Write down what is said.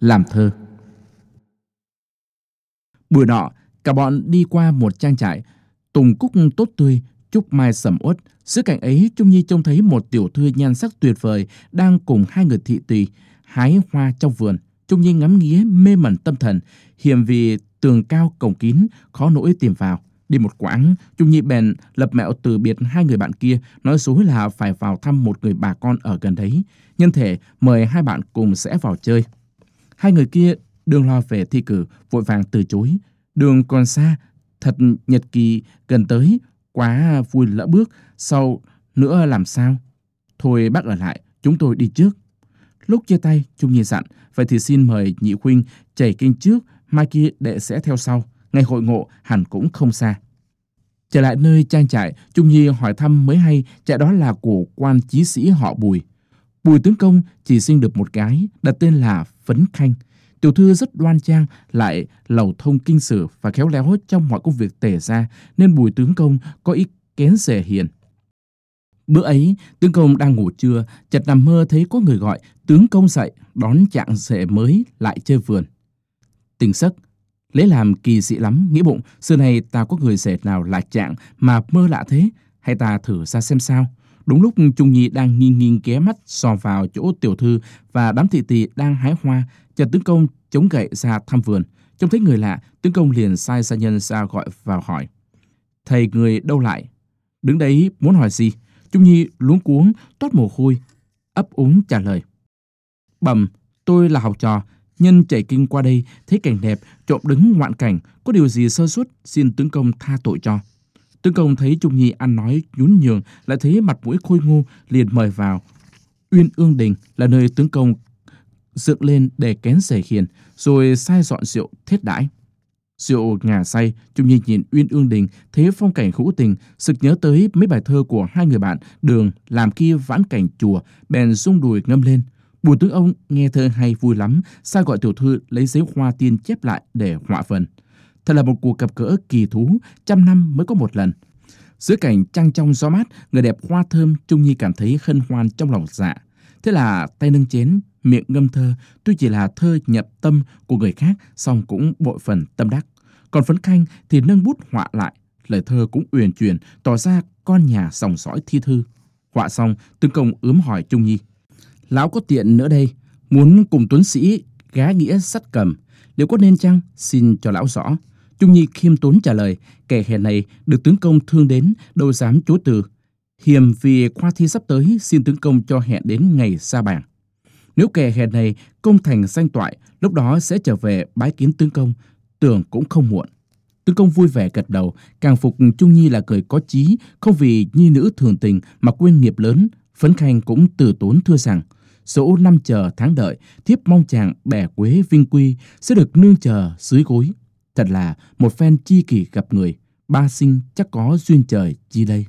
làm thơ. Buổi nọ, cả bọn đi qua một trang trại, tùng cúc tốt tươi, trúc mai sầm uất. Giữa cảnh ấy, Trung Nhi trông thấy một tiểu thư nhan sắc tuyệt vời đang cùng hai người thị tùy hái hoa trong vườn. Trung Nhi ngắm nghía mê mẩn tâm thần, hiểm vì tường cao cổng kín, khó nỗi tìm vào. Đi một quãng, Trung Nhi bèn lập mẹo từ biệt hai người bạn kia, nói dối là phải vào thăm một người bà con ở gần đấy. Nhân thể mời hai bạn cùng sẽ vào chơi. Hai người kia đường lo về thi cử, vội vàng từ chối. Đường còn xa, thật nhật kỳ gần tới, quá vui lỡ bước, sau nữa làm sao? Thôi bác ở lại, chúng tôi đi trước. Lúc chia tay, Trung Nhi dặn, vậy thì xin mời nhị huynh chảy kinh trước, mai kia đệ sẽ theo sau. Ngày hội ngộ hẳn cũng không xa. Trở lại nơi trang trại, Trung Nhi hỏi thăm mới hay trại đó là của quan chí sĩ họ Bùi. Bùi tướng công chỉ sinh được một gái, đặt tên là Phấn Khanh. Tiểu thư rất đoan trang, lại lầu thông kinh sử và khéo léo trong mọi công việc tể ra, nên bùi tướng công có ít kén rẻ hiền. Bữa ấy, tướng công đang ngủ trưa, chợt nằm mơ thấy có người gọi, tướng công dậy, đón trạng rể mới lại chơi vườn. Tình sắc, lấy làm kỳ dị lắm, nghĩ bụng, xưa này ta có người rể nào là trạng mà mơ lạ thế, hay ta thử ra xem sao. Đúng lúc Trung Nhi đang nghiêng nghiêng ghé mắt so vào chỗ tiểu thư và đám thị tỳ đang hái hoa, chợt tướng công chống gậy ra thăm vườn. Trông thấy người lạ, tướng công liền sai gia nhân ra gọi vào hỏi. Thầy người đâu lại? Đứng đấy muốn hỏi gì? Trung Nhi luống cuống, toát mồ hôi, ấp úng trả lời. Bẩm, tôi là học trò, nhân chạy kinh qua đây, thấy cảnh đẹp, trộm đứng ngoạn cảnh, có điều gì sơ suất, xin tướng công tha tội cho. Tướng công thấy Trung Nhi ăn nói nhún nhường, lại thấy mặt mũi khôi ngô, liền mời vào. Uyên Ương Đình là nơi tướng công dựng lên để kén rể hiền, rồi sai dọn rượu thiết đãi. Rượu ngà say, Trung Nhi nhìn Uyên Ương Đình thấy phong cảnh hữu tình, sực nhớ tới mấy bài thơ của hai người bạn Đường làm kia vãn cảnh chùa, bèn rung đùi ngâm lên. Bùi tướng ông nghe thơ hay vui lắm, sai gọi tiểu thư lấy giấy hoa tiên chép lại để họa phần. Thật là một cuộc gặp gỡ kỳ thú, trăm năm mới có một lần. Giữa cảnh trăng trong gió mát, người đẹp hoa thơm, Trung Nhi cảm thấy hân hoan trong lòng dạ. Thế là tay nâng chén, miệng ngâm thơ, tuy chỉ là thơ nhập tâm của người khác, song cũng bội phần tâm đắc. Còn Phấn Khanh thì nâng bút họa lại, lời thơ cũng uyển chuyển, tỏ ra con nhà dòng dõi thi thư. Họa xong, Tương Công ướm hỏi Trung Nhi. Lão có tiện nữa đây, muốn cùng Tuấn Sĩ gá nghĩa sắt cầm, liệu có nên chăng? Xin cho lão rõ. Trung Nhi khiêm tốn trả lời, kẻ hèn này được tướng công thương đến, đâu dám chối từ. Hiềm vì khoa thi sắp tới, xin tướng công cho hẹn đến ngày sa bàn. Nếu kẻ hèn này công thành danh toại, lúc đó sẽ trở về bái kiến tướng công, tưởng cũng không muộn. Tướng công vui vẻ gật đầu, càng phục Trung Nhi là người có trí, không vì nhi nữ thường tình mà quên nghiệp lớn. Phấn Khanh cũng từ tốn thưa rằng, số năm chờ tháng đợi, thiếp mong chàng bẻ quế vinh quy sẽ được nương chờ dưới gối. Thật là một phen chi kỷ gặp người, ba sinh chắc có duyên trời chi đây.